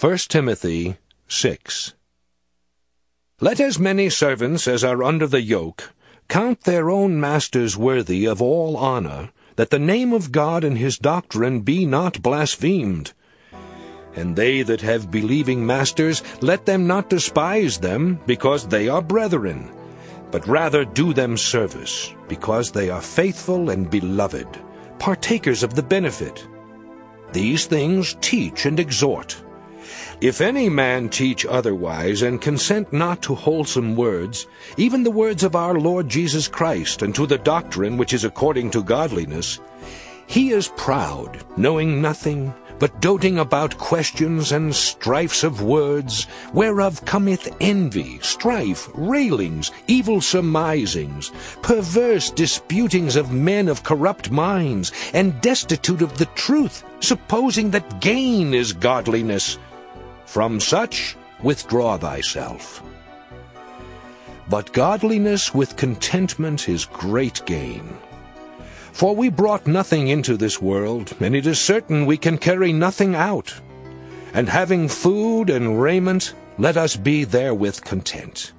1 Timothy 6 Let as many servants as are under the yoke count their own masters worthy of all honor, that the name of God and his doctrine be not blasphemed. And they that have believing masters, let them not despise them, because they are brethren, but rather do them service, because they are faithful and beloved, partakers of the benefit. These things teach and exhort. If any man teach otherwise, and consent not to wholesome words, even the words of our Lord Jesus Christ, and to the doctrine which is according to godliness, he is proud, knowing nothing, but doting about questions and strifes of words, whereof cometh envy, strife, railings, evil surmisings, perverse disputings of men of corrupt minds, and destitute of the truth, supposing that gain is godliness. From such withdraw thyself. But godliness with contentment is great gain. For we brought nothing into this world, and it is certain we can carry nothing out. And having food and raiment, let us be therewith content.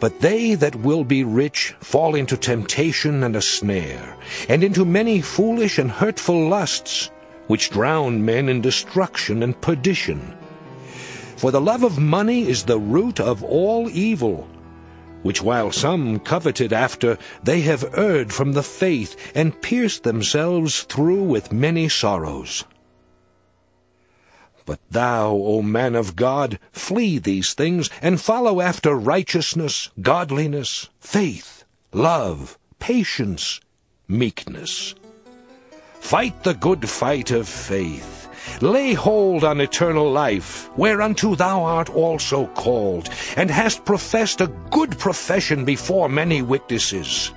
But they that will be rich fall into temptation and a snare, and into many foolish and hurtful lusts, which drown men in destruction and perdition. For the love of money is the root of all evil, which while some coveted after, they have erred from the faith, and pierced themselves through with many sorrows. But thou, O man of God, flee these things, and follow after righteousness, godliness, faith, love, patience, meekness. Fight the good fight of faith. Lay hold on eternal life, whereunto thou art also called, and hast professed a good profession before many witnesses.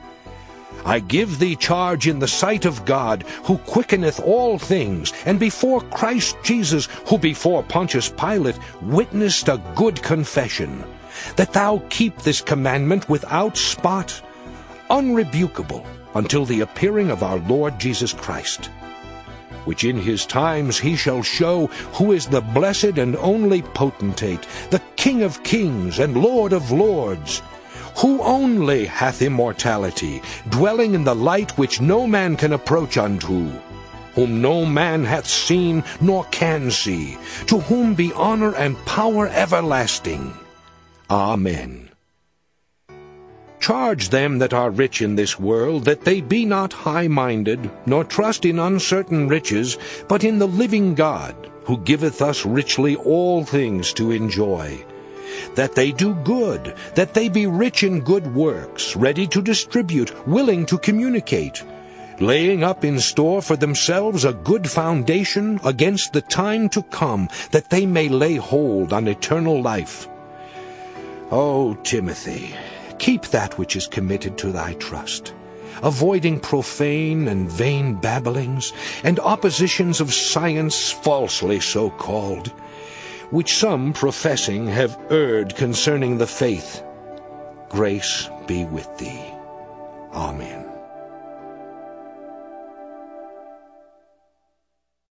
I give thee charge in the sight of God, who quickeneth all things, and before Christ Jesus, who before Pontius Pilate witnessed a good confession, that thou keep this commandment without spot, unrebukable, until the appearing of our Lord Jesus Christ which in his times he shall show who is the blessed and only potentate, the King of kings and Lord of lords, who only hath immortality, dwelling in the light which no man can approach unto, whom no man hath seen nor can see, to whom be honor and power everlasting. Amen. Charge them that are rich in this world that they be not high-minded, nor trust in uncertain riches, but in the living God, who giveth us richly all things to enjoy. That they do good, that they be rich in good works, ready to distribute, willing to communicate, laying up in store for themselves a good foundation against the time to come, that they may lay hold on eternal life. O Timothy, Keep that which is committed to thy trust, avoiding profane and vain babblings, and oppositions of science falsely so called, which some professing have erred concerning the faith. Grace be with thee. Amen.